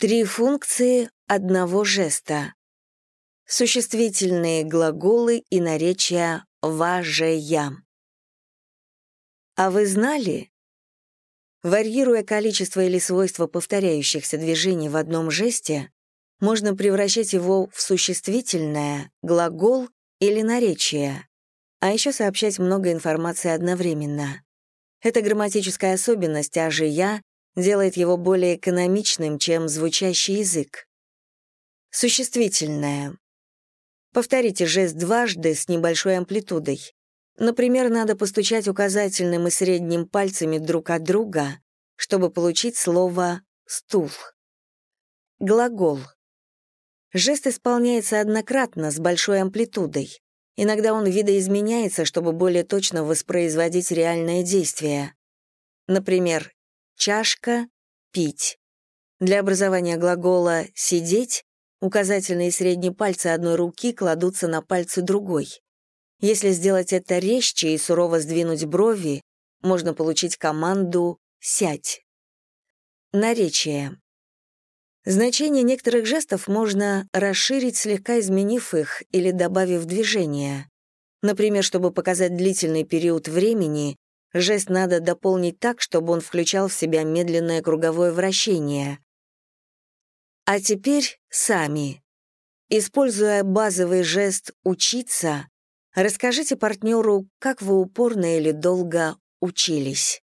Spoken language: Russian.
Три функции одного жеста. Существительные глаголы и наречия «важея». А вы знали? Варьируя количество или свойства повторяющихся движений в одном жесте, можно превращать его в существительное, глагол или наречие, а еще сообщать много информации одновременно. Эта грамматическая особенность «ажия» делает его более экономичным, чем звучащий язык. Существительное. Повторите жест дважды с небольшой амплитудой. Например, надо постучать указательным и средним пальцами друг от друга, чтобы получить слово «стул». Глагол. Жест исполняется однократно, с большой амплитудой. Иногда он видоизменяется, чтобы более точно воспроизводить реальное действие. Например, чашка, пить. Для образования глагола «сидеть» указательные и средние пальцы одной руки кладутся на пальцы другой. Если сделать это резче и сурово сдвинуть брови, можно получить команду «сядь». Наречие. Значение некоторых жестов можно расширить, слегка изменив их или добавив движение. Например, чтобы показать длительный период времени, жест надо дополнить так, чтобы он включал в себя медленное круговое вращение. А теперь сами. Используя базовый жест «учиться», расскажите партнеру, как вы упорно или долго учились.